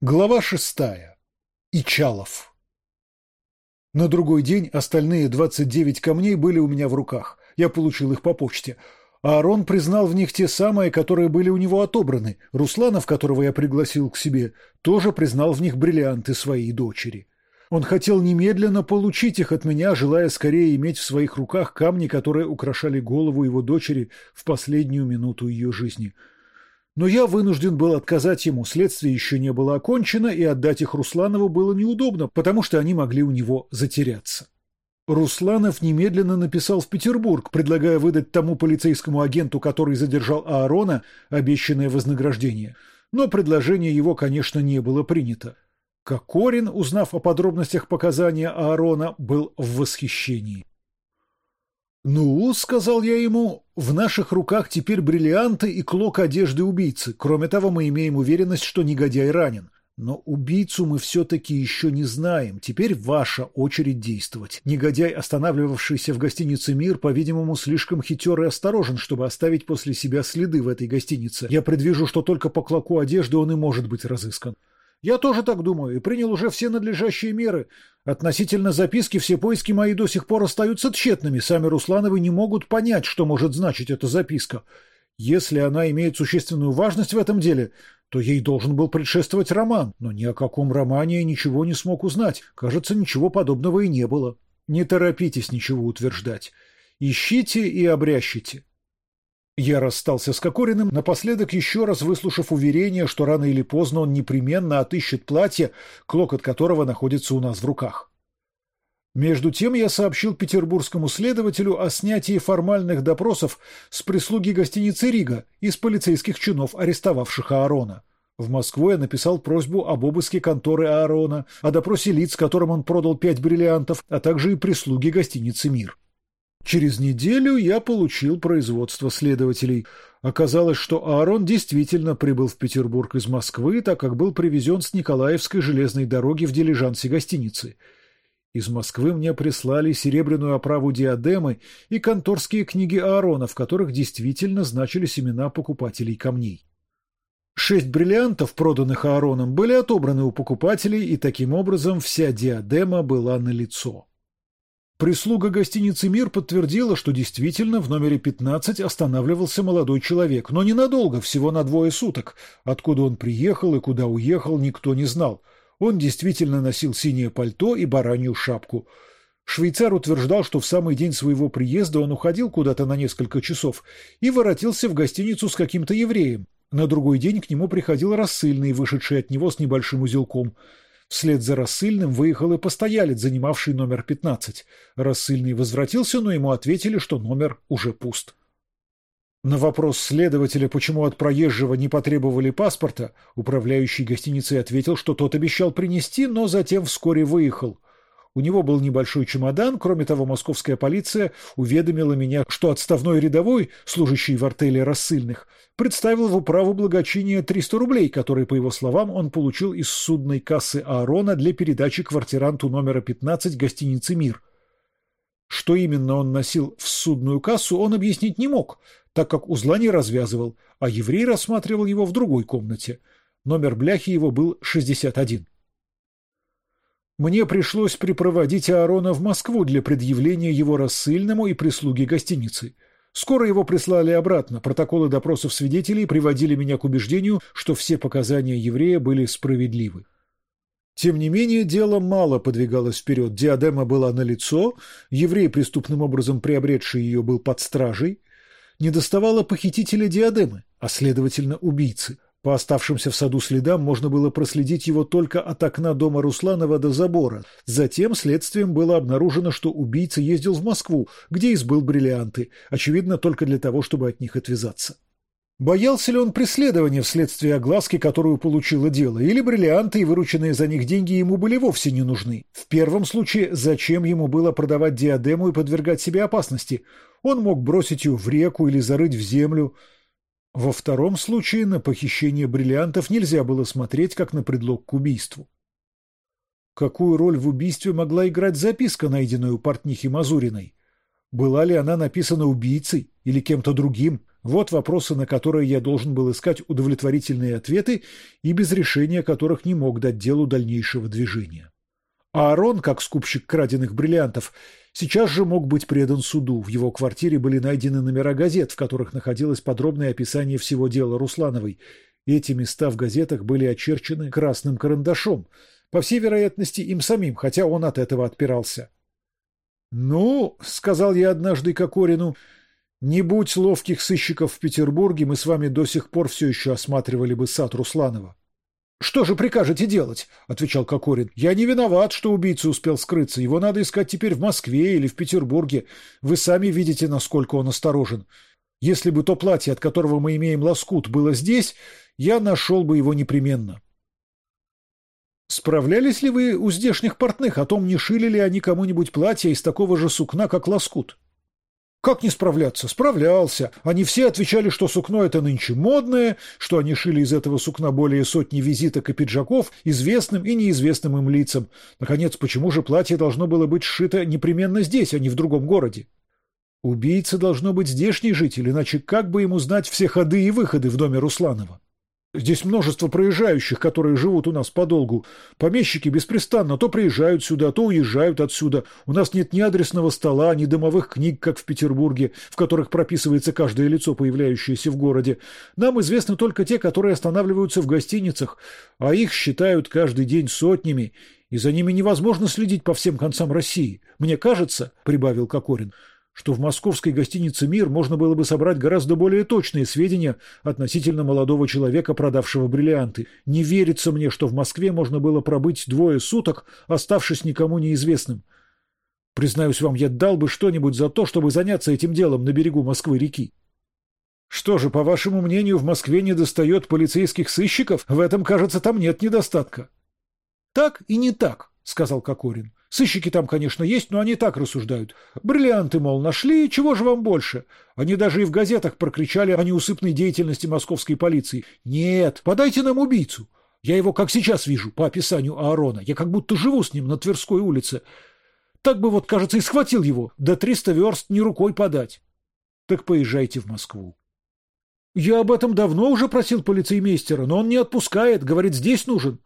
Глава шестая. Ичалов. На другой день остальные 29 камней были у меня в руках. Я получил их по почте. А Арон признал в них те самые, которые были у него отобраны. Русланов, которого я пригласил к себе, тоже признал в них бриллианты своей дочери. Он хотел немедленно получить их от меня, желая скорее иметь в своих руках камни, которые украшали голову его дочери в последнюю минуту ее жизни – но я вынужден был отказать ему, следствие еще не было окончено, и отдать их Русланову было неудобно, потому что они могли у него затеряться. Русланов немедленно написал в Петербург, предлагая выдать тому полицейскому агенту, который задержал Аарона, обещанное вознаграждение. Но предложение его, конечно, не было принято. Кокорин, узнав о подробностях показания Аарона, был в восхищении. «Ну, — сказал я ему, — в наших руках теперь бриллианты и клок одежды убийцы. Кроме того, мы имеем уверенность, что негодяй ранен. Но убийцу мы все-таки еще не знаем. Теперь ваша очередь действовать. Негодяй, останавливавшийся в гостинице «Мир», по-видимому, слишком хитер и осторожен, чтобы оставить после себя следы в этой гостинице. Я предвижу, что только по клоку одежды он и может быть разыскан. Я тоже так думаю и принял уже все надлежащие меры. Относительно записки все поиски мои до сих пор остаются тщетными. Сами Руслановы не могут понять, что может значить эта записка. Если она имеет существенную важность в этом деле, то ей должен был предшествовать роман. Но ни о каком романе я ничего не смог узнать. Кажется, ничего подобного и не было. Не торопитесь ничего утверждать. Ищите и обрящите. Я расстался с Кокориным, напоследок еще раз выслушав уверение, что рано или поздно он непременно отыщет платье, клокот которого находится у нас в руках. Между тем я сообщил петербургскому следователю о снятии формальных допросов с прислуги гостиницы «Рига» из полицейских чинов, арестовавших Аарона. В Москву я написал просьбу об обыске конторы Аарона, о допросе лиц, которым он продал пять бриллиантов, а также и прислуги гостиницы «Мир». Через неделю я получил производство следователей. Оказалось, что Аарон действительно прибыл в Петербург из Москвы, так как был привезен с Николаевской железной дороги в дилижансе гостиницы. Из Москвы мне прислали серебряную оправу диадемы и конторские книги Аарона, в которых действительно значились имена покупателей камней. Шесть бриллиантов, проданных Аароном, были отобраны у покупателей, и таким образом вся диадема была налицо. Прислуга гостиницы «Мир» подтвердила, что действительно в номере 15 останавливался молодой человек, но ненадолго, всего на двое суток. Откуда он приехал и куда уехал, никто не знал. Он действительно носил синее пальто и баранью шапку. Швейцар утверждал, что в самый день своего приезда он уходил куда-то на несколько часов и воротился в гостиницу с каким-то евреем. На другой день к нему приходил рассыльный, вышедший от него с небольшим узелком – Вслед за рассыльным выехал и постоялец, занимавший номер 15. Рассыльный возвратился, но ему ответили, что номер уже пуст. На вопрос следователя, почему от проезжего не потребовали паспорта, управляющий гостиницей ответил, что тот обещал принести, но затем вскоре выехал. У него был небольшой чемодан, кроме того, московская полиция уведомила меня, что отставной рядовой, служащий в артеле рассыльных, представил в управу благочиния 300 рублей, которые, по его словам, он получил из судной кассы Аарона для передачи квартиранту номера 15 гостиницы «Мир». Что именно он носил в судную кассу, он объяснить не мог, так как узла не развязывал, а еврей рассматривал его в другой комнате. Номер бляхи его был 61. Мне пришлось припроводить Аарона в Москву для предъявления его рассыльному и прислуге гостиницы. Скоро его прислали обратно. Протоколы допросов свидетелей приводили меня к убеждению, что все показания еврея были справедливы. Тем не менее, дело мало подвигалось вперед. Диадема была налицо, еврей, преступным образом приобретший ее, был под стражей. Не доставало похитителя диадемы, а следовательно убийцы – по оставшимся в саду следам можно было проследить его только от окна дома Русланова до забора. Затем следствием было обнаружено, что убийца ездил в Москву, где избыл бриллианты, очевидно, только для того, чтобы от них отвязаться. Боялся ли он преследования вследствие огласки, которую получило дело, или бриллианты и вырученные за них деньги ему были вовсе не нужны? В первом случае, зачем ему было продавать диадему и подвергать себе опасности? Он мог бросить ее в реку или зарыть в землю – во втором случае на похищение бриллиантов нельзя было смотреть как на предлог к убийству. Какую роль в убийстве могла играть записка, найденная у портнихи Мазуриной? Была ли она написана убийцей или кем-то другим? Вот вопросы, на которые я должен был искать удовлетворительные ответы и без решения которых не мог дать делу дальнейшего движения. А Аарон, как скупщик краденных бриллиантов, сейчас же мог быть предан суду. В его квартире были найдены номера газет, в которых находилось подробное описание всего дела Руслановой. Эти места в газетах были очерчены красным карандашом. По всей вероятности, им самим, хотя он от этого отпирался. «Ну, — сказал я однажды Кокорину, — не будь ловких сыщиков в Петербурге, мы с вами до сих пор все еще осматривали бы сад Русланова. «Что же прикажете делать?» — отвечал Кокорин. «Я не виноват, что убийца успел скрыться. Его надо искать теперь в Москве или в Петербурге. Вы сами видите, насколько он осторожен. Если бы то платье, от которого мы имеем лоскут, было здесь, я нашел бы его непременно». «Справлялись ли вы у здешних портных о том, не шили ли они кому-нибудь платье из такого же сукна, как лоскут?» Как не справляться? Справлялся. Они все отвечали, что сукно это нынче модное, что они шили из этого сукна более сотни визиток и пиджаков известным и неизвестным им лицам. Наконец, почему же платье должно было быть сшито непременно здесь, а не в другом городе? Убийца должно быть здешний житель, иначе как бы ему знать все ходы и выходы в доме Русланова? Здесь множество проезжающих, которые живут у нас подолгу. Помещики беспрестанно то приезжают сюда, то уезжают отсюда. У нас нет ни адресного стола, ни домовых книг, как в Петербурге, в которых прописывается каждое лицо, появляющееся в городе. Нам известны только те, которые останавливаются в гостиницах, а их считают каждый день сотнями, и за ними невозможно следить по всем концам России. Мне кажется, — прибавил Кокорин, — что в московской гостинице «Мир» можно было бы собрать гораздо более точные сведения относительно молодого человека, продавшего бриллианты. Не верится мне, что в Москве можно было пробыть двое суток, оставшись никому неизвестным. Признаюсь вам, я дал бы что-нибудь за то, чтобы заняться этим делом на берегу Москвы-реки. Что же, по вашему мнению, в Москве не достает полицейских сыщиков? В этом, кажется, там нет недостатка. Так и не так, сказал Кокорин. Сыщики там, конечно, есть, но они так рассуждают. Бриллианты, мол, нашли, чего же вам больше? Они даже и в газетах прокричали о неусыпной деятельности московской полиции. Нет, подайте нам убийцу. Я его как сейчас вижу, по описанию Аарона. Я как будто живу с ним на Тверской улице. Так бы вот, кажется, и схватил его. До триста верст не рукой подать. Так поезжайте в Москву. Я об этом давно уже просил полицеймейстера, но он не отпускает, говорит, здесь нужен.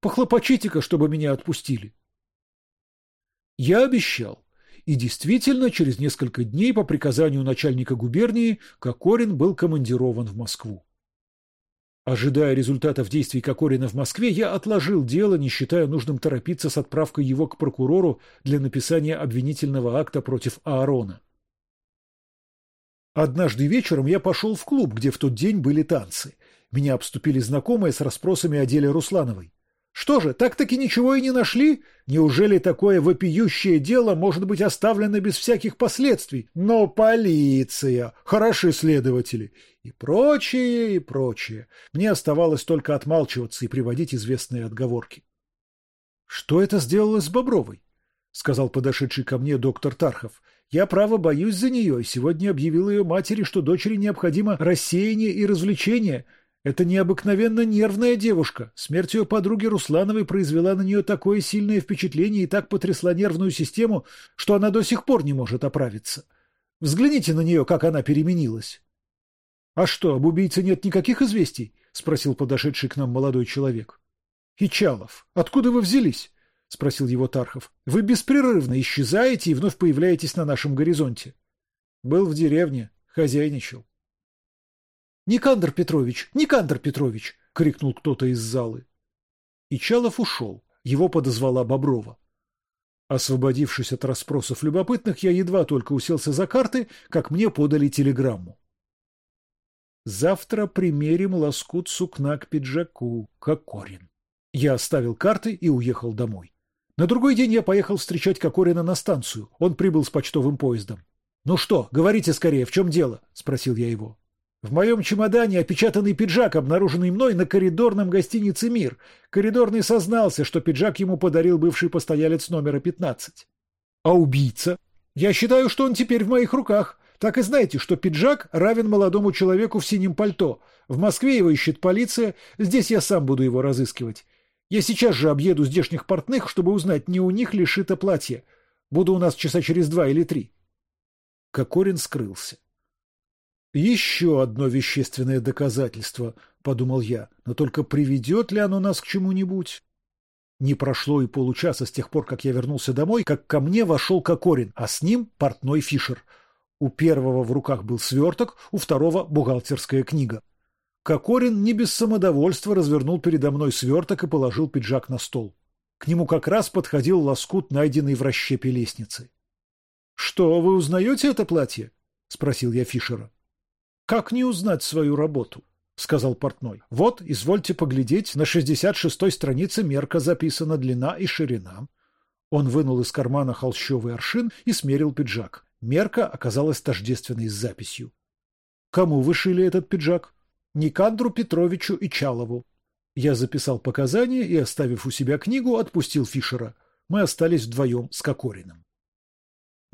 Похлопочите-ка, чтобы меня отпустили. Я обещал. И действительно, через несколько дней по приказанию начальника губернии Кокорин был командирован в Москву. Ожидая результатов действий Кокорина в Москве, я отложил дело, не считая нужным торопиться с отправкой его к прокурору для написания обвинительного акта против Аарона. Однажды вечером я пошел в клуб, где в тот день были танцы. Меня обступили знакомые с расспросами о деле Руслановой. Что же, так-таки ничего и не нашли? Неужели такое вопиющее дело может быть оставлено без всяких последствий? Но полиция, хороши следователи и прочее, и прочее. Мне оставалось только отмалчиваться и приводить известные отговорки. Что это сделалось с Бобровой? сказал подошедший ко мне доктор Тархов. Я, право, боюсь за нее, и сегодня объявил ее матери, что дочери необходимо рассеяние и развлечение — это необыкновенно нервная девушка. Смерть ее подруги Руслановой произвела на нее такое сильное впечатление и так потрясла нервную систему, что она до сих пор не может оправиться. Взгляните на нее, как она переменилась. — А что, об убийце нет никаких известий? — спросил подошедший к нам молодой человек. — Ичалов, откуда вы взялись? — спросил его Тархов. — Вы беспрерывно исчезаете и вновь появляетесь на нашем горизонте. — Был в деревне, хозяйничал. «Никандр Петрович! Никандр Петрович!» — крикнул кто-то из залы. И Чалов ушел. Его подозвала Боброва. Освободившись от расспросов любопытных, я едва только уселся за карты, как мне подали телеграмму. «Завтра примерим лоскут сукна к пиджаку, Кокорин». Я оставил карты и уехал домой. На другой день я поехал встречать Кокорина на станцию. Он прибыл с почтовым поездом. «Ну что, говорите скорее, в чем дело?» — спросил я его. В моем чемодане опечатанный пиджак, обнаруженный мной на коридорном гостинице «Мир». Коридорный сознался, что пиджак ему подарил бывший постоялец номера 15. А убийца? Я считаю, что он теперь в моих руках. Так и знаете, что пиджак равен молодому человеку в синем пальто. В Москве его ищет полиция, здесь я сам буду его разыскивать. Я сейчас же объеду здешних портных, чтобы узнать, не у них ли шито платье. Буду у нас часа через два или три. Кокорин скрылся. «Еще одно вещественное доказательство», — подумал я, — «но только приведет ли оно нас к чему-нибудь?» Не прошло и получаса с тех пор, как я вернулся домой, как ко мне вошел Кокорин, а с ним портной Фишер. У первого в руках был сверток, у второго — бухгалтерская книга. Кокорин не без самодовольства развернул передо мной сверток и положил пиджак на стол. К нему как раз подходил лоскут, найденный в расщепе лестницы. — Что, вы узнаете это платье? — спросил я Фишера. Как не узнать свою работу? — сказал портной. — Вот, извольте поглядеть, на шестьдесят шестой странице мерка записана длина и ширина. Он вынул из кармана холщовый аршин и смерил пиджак. Мерка оказалась тождественной с записью. — Кому вы шили этот пиджак? — Никандру Петровичу и Чалову. Я записал показания и, оставив у себя книгу, отпустил Фишера. Мы остались вдвоем с Кокориным.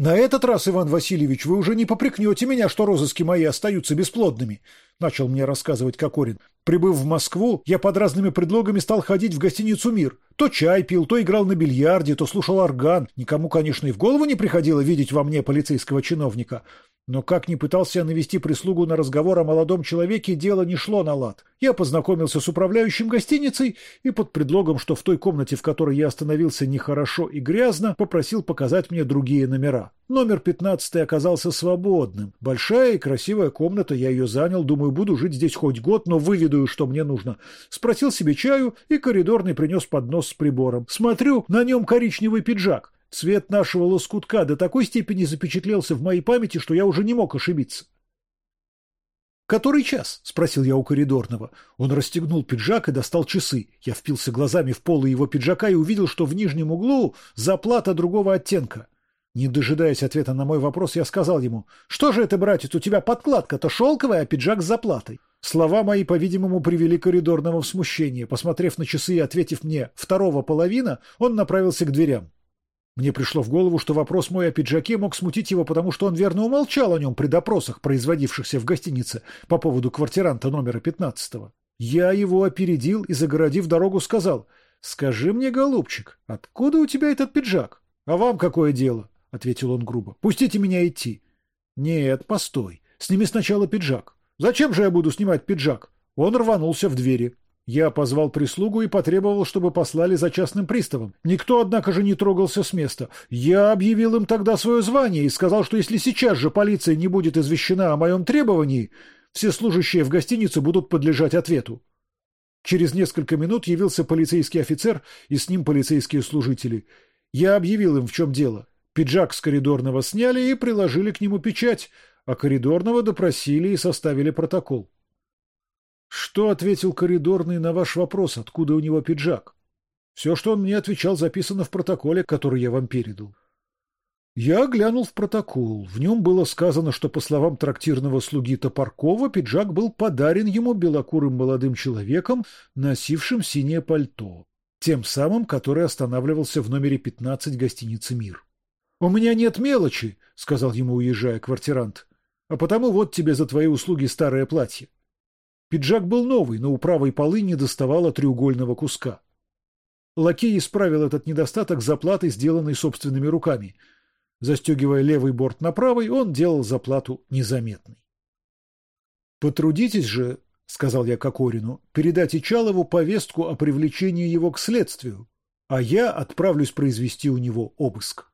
«На этот раз, Иван Васильевич, вы уже не попрекнете меня, что розыски мои остаются бесплодными», — начал мне рассказывать Кокорин. «Прибыв в Москву, я под разными предлогами стал ходить в гостиницу «Мир». То чай пил, то играл на бильярде, то слушал орган. Никому, конечно, и в голову не приходило видеть во мне полицейского чиновника. Но как ни пытался я навести прислугу на разговор о молодом человеке, дело не шло на лад. Я познакомился с управляющим гостиницей и под предлогом, что в той комнате, в которой я остановился нехорошо и грязно, попросил показать мне другие номера. Номер пятнадцатый оказался свободным. Большая и красивая комната, я ее занял, думаю, буду жить здесь хоть год, но выведаю, что мне нужно. Спросил себе чаю, и коридорный принес поднос с прибором. Смотрю, на нем коричневый пиджак. Цвет нашего лоскутка до такой степени запечатлелся в моей памяти, что я уже не мог ошибиться. «Который час?» — спросил я у коридорного. Он расстегнул пиджак и достал часы. Я впился глазами в полы его пиджака и увидел, что в нижнем углу заплата другого оттенка. Не дожидаясь ответа на мой вопрос, я сказал ему, «Что же это, братец, у тебя подкладка-то шелковая, а пиджак с заплатой?» Слова мои, по-видимому, привели коридорного в смущение. Посмотрев на часы и ответив мне «второго половина», он направился к дверям. Мне пришло в голову, что вопрос мой о пиджаке мог смутить его, потому что он верно умолчал о нем при допросах, производившихся в гостинице по поводу квартиранта номера пятнадцатого. Я его опередил и, загородив дорогу, сказал, «Скажи мне, голубчик, откуда у тебя этот пиджак? А вам какое дело?» — ответил он грубо. «Пустите меня идти». «Нет, постой. Сними сначала пиджак». «Зачем же я буду снимать пиджак?» Он рванулся в двери. Я позвал прислугу и потребовал, чтобы послали за частным приставом. Никто, однако же, не трогался с места. Я объявил им тогда свое звание и сказал, что если сейчас же полиция не будет извещена о моем требовании, все служащие в гостинице будут подлежать ответу. Через несколько минут явился полицейский офицер и с ним полицейские служители. Я объявил им, в чем дело. Пиджак с коридорного сняли и приложили к нему печать, а коридорного допросили и составили протокол. Что ответил коридорный на ваш вопрос, откуда у него пиджак? Все, что он мне отвечал, записано в протоколе, который я вам передал. Я глянул в протокол. В нем было сказано, что, по словам трактирного слуги Топоркова, пиджак был подарен ему белокурым молодым человеком, носившим синее пальто, тем самым, который останавливался в номере 15 гостиницы «Мир». «У меня нет мелочи», — сказал ему, уезжая квартирант, — «а потому вот тебе за твои услуги старое платье». Пиджак был новый, но у правой полы не доставало треугольного куска. Лакей исправил этот недостаток заплатой, сделанной собственными руками. Застегивая левый борт на правый, он делал заплату незаметной. «Потрудитесь же, — сказал я Кокорину, — передать Ичалову повестку о привлечении его к следствию, а я отправлюсь произвести у него обыск».